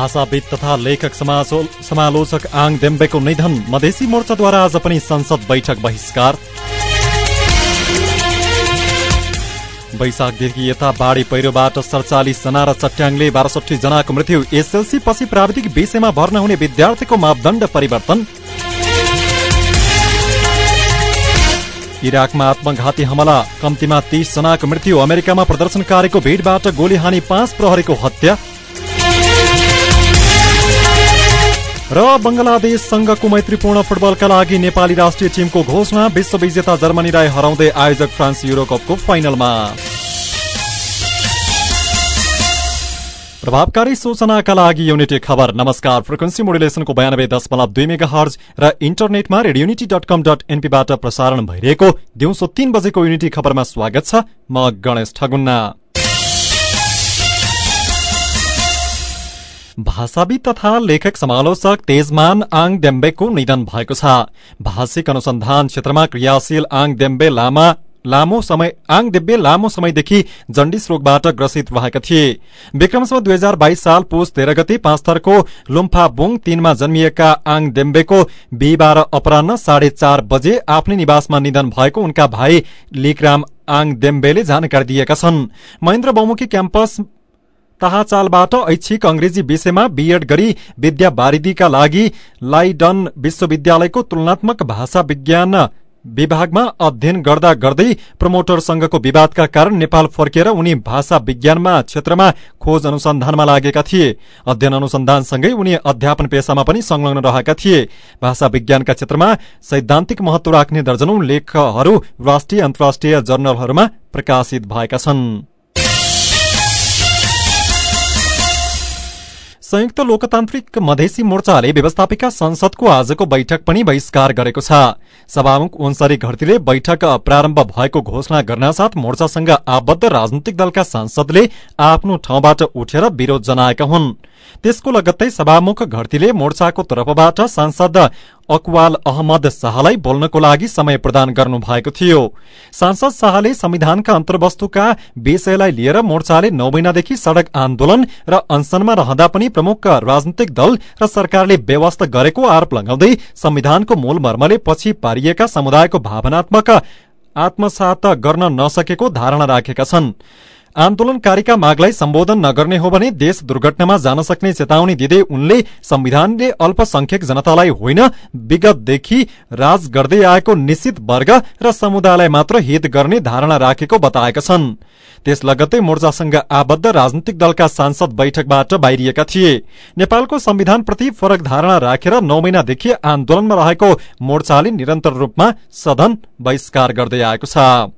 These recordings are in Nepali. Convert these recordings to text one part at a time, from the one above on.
भाषाविद तथा लेखक समालोचक आङ देम्बेको निधन मधेसी मोर्चाद्वारा आज पनि संसद बैठक बहिष्कार। वैशाखदेखि यता बाढी पहिरोबाट सडचालिस जना र चट्याङले बाह्रसठी जनाको मृत्यु। एसएलसी पछि प्राविधिक विषयमा भर्ना हुने विद्यार्थीको मापदण्ड परिवर्तन। इराकमा आत्मघाती हमला। कम्तीमा तीस जनाको मृत्यु। अमेरिकामा प्रदर्शनकारीको भिडबाट गोली हानी पाँच प्रहरीको हत्या। र बंगलादेशसँगको मैत्रीपूर्ण फुटबलका लागि नेपाली राष्ट्रिय टिमको घोषणा विश्व विजेता जर्मनीलाई हराउँदै आयोजक फ्रान्स युरोकपको फाइनलमा। प्रभावकारी सूचनाका लागि युनिटी खबर। नमस्कार फ्रिक्वेन्सी मोडुलेसनको बयानब्बे दशमलव दुई मेगा हर्ज र इन्टरनेटमा रेडियोनिटी डट कम डट एनपीबाट प्रसारण भइरहेको दिउँसो तीन बजेको युनिटी खबरमा स्वागत छ। म गणेश ठगुन्ना। भाषाविद तथा लेखक समालोचक तेजमान आङ देम्बेको निधन भएको छ। भाषिक अनुसन्धान क्षेत्रमा क्रियाशील आङ देम्बे लामा लामो समय आङ देब्बे लामो समयदेखि जन्डिस रोगबाट ग्रसित रहेका थिए। विक्रमसम्म दुई हजार बाइस साल पुष तेह्र गते पाँचथरको लुम्फाबुङ तीनमा जन्मिएका आङ देम्बेको बिहिबार अपरान्न साढे चार बजे आफ्नै निवासमा निधन भएको उनका भाइ लिकराम आङ देम्बेले जानकारी दिएका छन्। महेन्द्र बहुमुखी क्याम्पस ताहाचालबाट ऐच्छिक अंग्रेजी विषयमा बीएड गरी विद्या बारिदीका लागि लाइडन विश्वविद्यालयको तुलनात्मक भाषा विज्ञान विभागमा अध्ययन गर्दा गर्दै प्रमोटर संघको विवादका कारण नेपाल फर्किएर उनी भाषा विज्ञानमा क्षेत्रमा खोज अनुसन्धानमा लागेका थिए। अध्ययन अनुसन्धानसँगै उनी अध्यापन पेसामा पनि संलग्न रहेका थिए। भाषा विज्ञानका क्षेत्रमा सैद्धान्तिक महत्व राख्ने दर्जनौं लेखहरू राष्ट्रिय अन्तर्राष्ट्रिय जर्नलहरूमा प्रकाशित भएका छन्। संयुक्त लोकतान्त्रिक मधेसी मोर्चाले व्यवस्थापिका संसदको आजको बैठक पनि बहिष्कार गरेको छ। सभामुख ओन्सरी घरतीले बैठक प्रारम्भ भएको घोषणा गर्नासाथ मोर्चासँग आबद्ध राजनैतिक दलका सांसदले आफ्नो ठाउँबाट उठेर विरोध जनाएका हुन्। त्यसको लगत्तै सभामुख घरतीले मोर्चाको तर्फबाट सांसद अकवाल अहमद शाहलाई बोल्नको लागि समय प्रदान गर्नु भएको थियो। सांसद शाहले संविधानका अन्तर्वस्तुका विषयलाई लिएर मोर्चाले नौ महिनादेखि सड़क आन्दोलन र अनसनमा रहँदा पनि प्रमुख राजनैतिक दल र सरकारले व्यवस्था गरेको आरोप लगाउँदै संविधानको मूल मर्मले पछि पारिएका समुदायको भावनात्मक आत्मसात गर्न नसकेको धारणा राखेका छन्। आन्दोलनकारीका मागलाई सम्बोधन नगर्ने हो भने देश दुर्घटनामा जान सक्ने चेतावनी दिँदै उनले संविधानले अल्पसंख्यक जनतालाई होइन विगतदेखि राज गर्दै आएको निश्चित वर्ग र समुदायलाई मात्र हित गर्ने धारणा राखेको बताएका छन्। त्यस लगत्तै मोर्चासँग आबद्ध राजनैतिक दलका सांसद बैठकबाट बाहिरिएका थिए। नेपालको संविधानप्रति फरक धारणा राखेर नौ महिनादेखि आन्दोलनमा रहेको मोर्चाले निरन्तर रूपमा सदन बहिष्कार गर्दै आएको छ।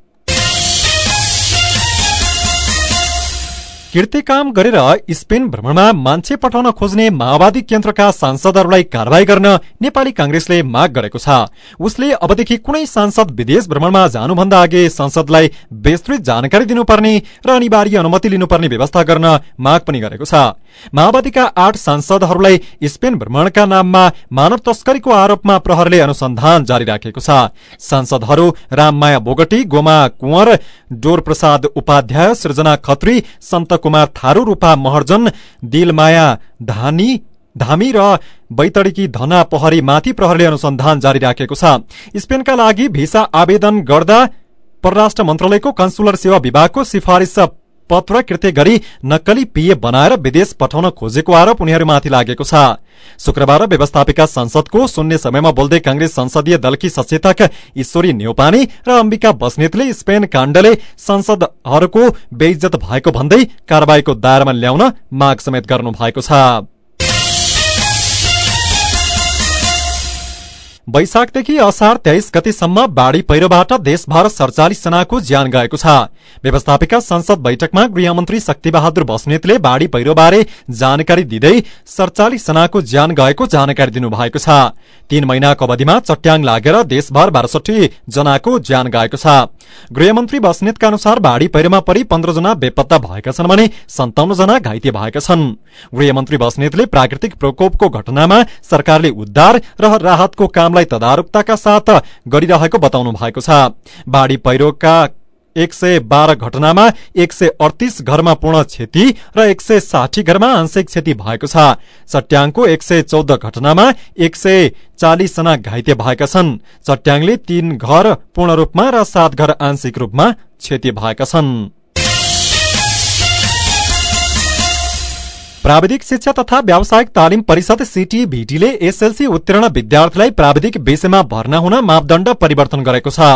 काम गरेर स्पेन भ्रमणमा मान्छे पठाउन खोज्ने माओवादी केन्द्रका सांसदहरूलाई कारवाही गर्न नेपाली कांग्रेसले माग गरेको छ। उसले अबदेखि कुनै सांसद विदेश भ्रमणमा जानुभन्दा अघि संसदलाई विस्तृत जानकारी दिनुपर्ने र अनिवार्य अनुमति लिनुपर्ने व्यवस्था गर्न माग पनि गरेको छ। माओवादीका आठ सांसदहरूलाई स्पेन भ्रमणका नाममा मानव तस्करीको आरोपमा प्रहरले अनुसन्धान जारी राखेको छ। सांसदहरू राममाया बोगटी गोमा कुंवर डोर प्रसाद उपाध्याय सृजना खत्री सन्त कुमार थारू रूपा महर्जन दिलमाया धानी धामी र बैतडीकी धना पहरी माथि प्रहरले अनुसन्धान जारी राखेको छ। स्पेनका लागि भिसा आवेदन गर्दा परराष्ट्र मन्त्रालयको कन्सुलर सेवा विभागको सिफारिस पत्र कृत्य गरी नक्कली पिए बनाएर विदेश पठाउन खोजेको आरोप उनीहरूमाथि लागेको छ। शुक्रबार व्यवस्थापिका संसदको शून्य समयमा बोल्दै कांग्रेस संसदीय दलकी सचेतक ईश्वरी न्यौपाने र अम्बिका बस्नेतले स्पेन काण्डले संसदहरूको बेइज्जत भएको भन्दै कार्यवाहीको दायरामा ल्याउन माग समेत गर्नु भएको छ। वैशाखदेखि असार तेइस गतिसम्म बाढ़ी पहिरोबाट देशभर सड़चालिस जनाको ज्यान गएको छ। व्यवस्थापिका संसद बैठकमा गृहमन्त्री शक्तिबहादुर बस्नेतले बाढ़ी पहिरोबारे जानकारी दिँदै सड़चालिस जनाको ज्यान गएको जानकारी दिनुभएको छ। तीन महिनाको अवधिमा चट्याङ लागेर देशभर बासठी जनाको ज्यान गएको छ। गृहमन्त्री बस्नेतका अनुसार बाढ़ी पहिरोमा परि पन्ध्र जना बेपत्ता भएका छन् भने सन्ताउन्न जना घाइते भएका छन्। गृहमन्त्री बस्नेतले प्राकृतिक प्रकोपको घटनामा सरकारले उद्धार र राहतको कामलाई तदारुकताका साथ गरिरहेको बताउनु भएको छ। बाढ़ी पहिरोका एक सय बाह्र घटनामा एक सय अडतिस घरमा पूर्ण क्षति र एक सय साठी घरमा आंशिक क्षति भएको छ। चट्याङको एक सय चौध घटनामा एक सय चालिस जना घाइते भएका छन्। चट्याङले तीन घर पूर्ण रूपमा र सात घर आंशिक रूपमा क्षति भएका छन्। प्राविधिक शिक्षा तथा व्यावसायिक तालिम परिषद सीटीभीटीले एसएलसी उत्तीर्ण विद्यार्थीलाई प्राविधिक विषयमा भर्ना हुन मापदण्ड परिवर्तन गरेको छ।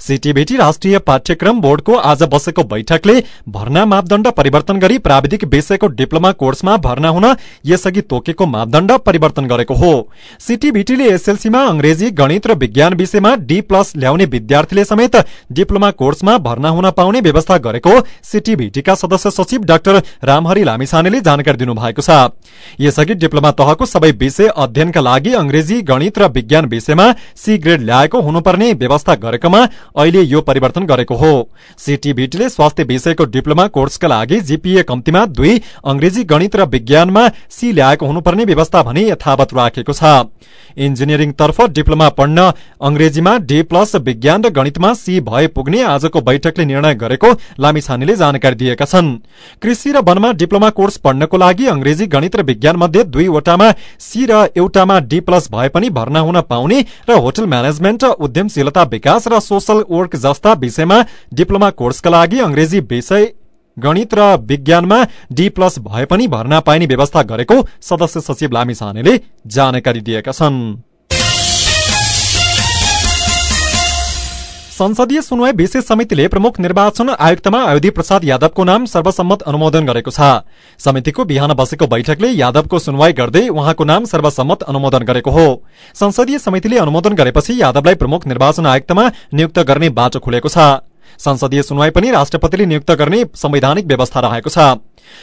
सीटीभीटी राष्ट्रिय पाठ्यक्रम बोर्डको आज बसेको बैठकले भर्ना मापदण्ड परिवर्तन गरी प्राविधिक विषयको डिप्लोमा कोर्समा भर्ना हुन यसअघि तोकेको मापदण्ड परिवर्तन गरेको हो। सीटीभीटीले एसएलसीमा अंग्रेजी गणित र विज्ञान विषयमा डी प्लस ल्याउने विद्यार्थीले समेत डिप्लोमा कोर्समा भर्ना हुन पाउने व्यवस्था गरेको सीटीभीटीका सदस्य सचिव डाक्टर रामहरि लामिछानेले जानकारी दिनुभएको छ। यसअघि डिप्लोमा तहको सबै विषय अध्ययनका लागि अंग्रेजी गणित र विज्ञान विषयमा सी ग्रेड ल्याएको हुनुपर्ने व्यवस्था गरेकोमा अहिले यो परिवर्तन गरेको हो। सीटीभीटीले स्वास्थ्य विषयको डिप्लोमा कोर्सका लागि जीपीए कम्तीमा दुई अंग्रेजी गणित र विज्ञानमा सी ल्याएको हुनुपर्ने व्यवस्था भने यथावत राखेको छ। इन्जिनियरिङ तर्फ डिप्लोमा पढ्न अंग्रेजीमा डी प्लस विज्ञान र गणितमा सी भए पुग्ने आजको बैठकले निर्णय गरेको लामिछानेले जानकारी दिएका छन्। कृषि र वनमा डिप्लोमा कोर्स पढ्नको लागि अंग्रेजी गणित र विज्ञान मध्ये दुईवटामा सी र एउटामा डी प्लस भए पनि भर्ना हुन पाउने र होटल म्यानेजमेन्ट उद्यमशीलता विकास र सोशल वर्क जस्ता विषयमा डिप्लोमा कोर्सका लागि अंग्रेजी विषय गणित र विज्ञानमा डी प्लस भए पनि भर्ना पाइने व्यवस्था गरेको सदस्य सचिव लामी सानेले जानकारी दिएका छन्। संसदीय सुनवाई विशेष समितिले प्रमुख निर्वाचन आयुक्तमा अयोधी प्रसाद यादवको नाम सर्वसम्मत अनुमोदन गरेको छ। समितिको बिहान बसेको बैठकले यादवको सुनवाई गर्दै उहाँको नाम सर्वसम्मत अनुमोदन गरेको हो। संसदीय समितिले अनुमोदन गरेपछि यादवलाई प्रमुख निर्वाचन आयुक्तमा नियुक्त गर्ने बाटो खुलेको छ। संसदीय सुनवाई पनि राष्ट्रपतिले नियुक्त गर्ने संवैधानिक व्यवस्था रहेको छ।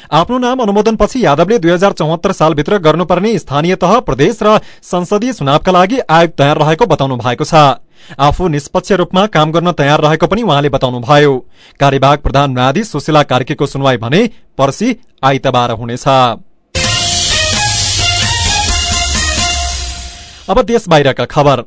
आफ्नो नाम अनुमोदनपछि यादवले दुई हजार चौहत्तर सालभित्र गर्नुपर्ने स्थानीय तह प्रदेश र संसदीय चुनावका लागि आयोग तयार रहेको बताउनु भएको छ। आफू निष्पक्ष रूपमा काम गर्न तयार रहेको पनि उहाँले बताउनुभयो। कार्यवाहक प्रधान न्यायाधीश सुशीला कार्कीको सुनवाई भने पर्सी आइतबार हुनेछ। अब देश बाहिरका खबर।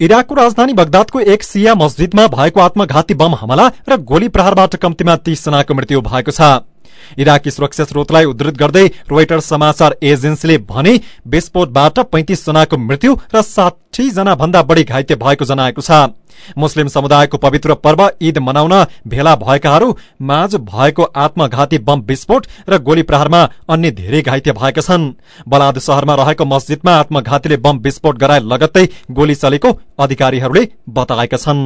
इराकको राजधानी बगदादको एक सिया मस्जिदमा भएको आत्मघाती बम हमला र गोली प्रहारबाट कम्तीमा तीस जनाको मृत्यु भएको छ। इराकी सुरक्षा स्रोतलाई उद्धृत गर्दै रोइटर्स समाचार एजेन्सीले भने विस्फोटबाट पैंतिस जनाको मृत्यु र साठी जना भन्दा बढ़ी घाइते भएको जनाएको छ। मुस्लिम समुदायको पवित्र पर्व ईद मनाउन भेला भएकाहरू माझ भएको आत्मघाती बम विस्फोट र गोली प्रहारमा अन्य धेरै घाइते भएका छन्। बलाद शहरमा रहेको मस्जिदमा आत्मघातीले बम विस्फोट गराए लगत्तै गोली चलेको अधिकारीहरूले बताएका छन्।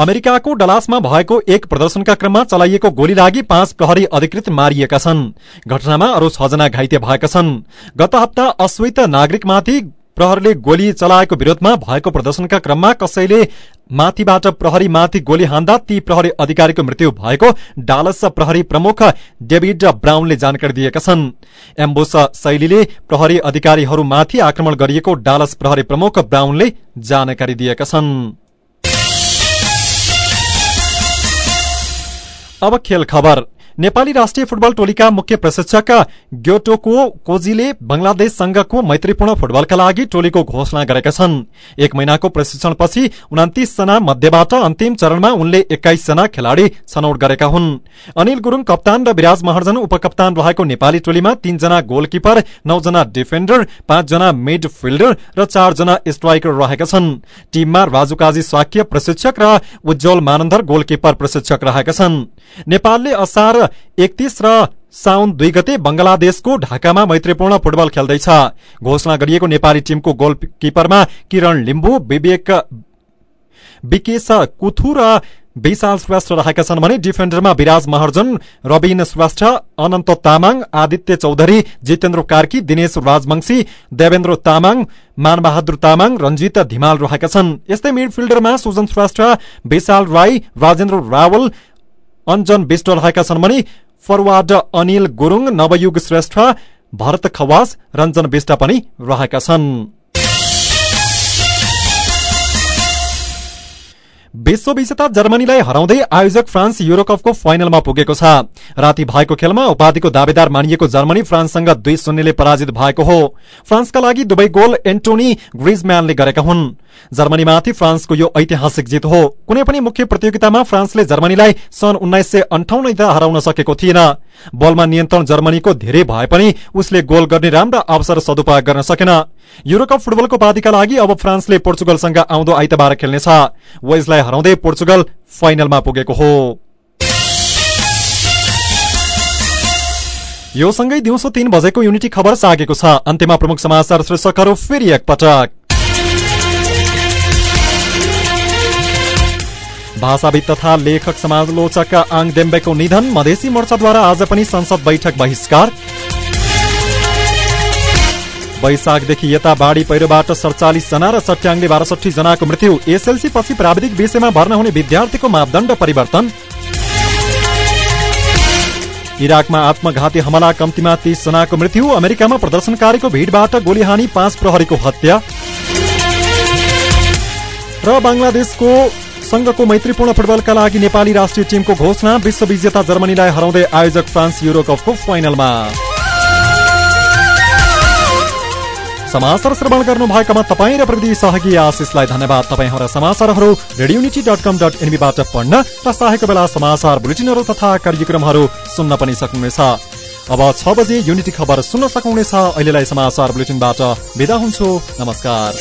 अमेरिकाको डलासमा भएको एक प्रदर्शनका क्रममा चलाइएको गोली लागि पाँच प्रहरी अधिकृत मारिएका छन्। घटनामा अरू छजना घाइते भएका छन्। गत हप्ता अश्वेत नागरिकमाथि प्रहरले गोली चलाएको विरोधमा भएको प्रदर्शनका क्रममा कसैले माथिबाट प्रहरी माथि गोली हान्दा ती प्रहरी अधिकारीको मृत्यु भएको डालस प्रहरी प्रमुख डेभिड ब्राउनले जानकारी दिएका छन्। एम्बुस शैलीले प्रहरी अधिकारीहरूमाथि आक्रमण गरिएको डालस प्रहरी प्रमुख ब्राउनले जानकारी दिएका छन्। अब खेल खबर नेपाली राष्ट्रिय फुटबल टोलीका मुख्य प्रशिक्षक ग्योटोको कोजीले बंगलादेशसँगको मैत्रीपूर्ण फुटबलका लागि टोलीको घोषणा गरेका छन्। एक महिनाको प्रशिक्षणपछि उन्तिस जना मध्येबाट अन्तिम चरणमा उनले एक्काइस जना खेलाड़ी छनौट गरेका हुन्। अनिल गुरूङ कप्तान र विराज महर्जन उपकप्तान रहेको नेपाली टोलीमा तीनजना गोलकिपर नौजना डिफेन्डर पाँचजना मिड फिल्डर र चारजना स्ट्राइकर रहेका छन्। टीममा राजुकाजी स्वाक्य प्रशिक्षक र उज्जवल मानन्दर गोलकिपर प्रशिक्षक रहेका छन्। नेपालले असार एकतीस र साउन दुई गते बंगलादेशको ढाकामा मैत्रीपूर्ण फुटबल खेल्दैछ। घोषणा गरिएको नेपाली टीमको गोलकिपरमा किरण लिम्बू विवेक विकेश कुथु र विशाल श्रेष्ठ रहेका छन् भने डिफेन्डरमा विराज महर्जन रविन श्रेष्ठ अनन्त तामाङ आदित्य चौधरी जितेन्द्र कार्की दिनेश राजवंशी देवेन्द्र तामाङ मानबहादुर तामाङ रञ्जित धिमाल रहेका छन्। यस्तै मिडफिल्डरमा सुजन श्रेष्ठ विशाल राई राजेन्द्र रावल अञ्जन विष्ट रहेका छन् भने फरवार्ड अनिल गुरूङ नवयुग श्रेष्ठ भरत खवास रञ्जन विष्ट पनि रहेका छन्। विश्वविजेता जर्मनीलाई हराउँदै आयोजक फ्रान्स युरोकपको फाइनलमा पुगेको छ। राति भएको खेलमा उपाधिको दावेदार मानिएको जर्मनी फ्रान्ससँग दुई शून्यले पराजित भएको हो। फ्रान्सका लागि दुवै गोल एन्टोनी ग्रिजम्यानले गरेका हुन्। जर्मनीमाथि फ्रान्सको यो ऐतिहासिक जित हो। कुनै पनि मुख्य प्रतियोगितामा फ्रान्सले जर्मनीलाई सन् उन्नाइस सय अन्ठाउन्न हराउन सकेको थिएन। बलमा नियन्त्रण जर्मनीको धेरै भए पनि उसले गोल गर्ने राम्रा अवसर सदुपयोग गर्न सकेन। युरोकप फुटबलको उपाधिका लागि अब फ्रान्सले पोर्चुगलसँग आउँदो आइतबार खेल्नेछ। वेल्सलाई हराउँदै पोर्चुगल फाइनलमा पुगेको हो। यो सँगै दिउँसो तीन बजेको युनिटी खबर सागेको छ। अन्त्यमा प्रमुख समाचार शीर्षकहरू फेरि एकपटक। भाषाविद तथा लेखक समालोचक आङ देम्बेको निधन मधेसी मोर्चाद्वारा आज पनि संसद बैठक बहिष्कार। वैशाखदेखि यता बाढी पहिरोबाट सडचालिस जना र सट्याङले बाह्रसठी जनाको मृत्यु। एसएलसी पछि प्राविधिक विषयमा भर्ना हुने विद्यार्थीको मापदण्ड परिवर्तन। इराकमा आत्मघाती हमला कम्तीमा तीस जनाको मृत्यु। अमेरिकामा प्रदर्शनकारीको भिडबाट गोली हानी पाँच प्रहरीको हत्या। र बंगलादेशको संघको मैत्रीपूर्ण फुटबलका लागि नेपाली राष्ट्रिय टिमको घोषणा विश्व विजेता जर्मनीलाई हराउँदै आयोजक फ्रान्स युरोकपको फाइनलमा। समाचार श्रवण गर्नु भएकामा तपाईँ र प्रविधि सहयोगी आशिषलाई धन्यवाद। तपाईँ हाम्रा समाचारहरू रेडियोनिटी डट कम डट एनबीबाट पढ्न र चाहेको बेला समाचार बुलेटिनहरू तथा कार्यक्रमहरू सुन्न पनि सक्नुहुनेछ। अब छ बजे युनिटी खबर सुन्न सक्नुहुनेछ। अहिलेलाई समाचार बुलेटिनबाट विदा हुन्छु। नमस्कार।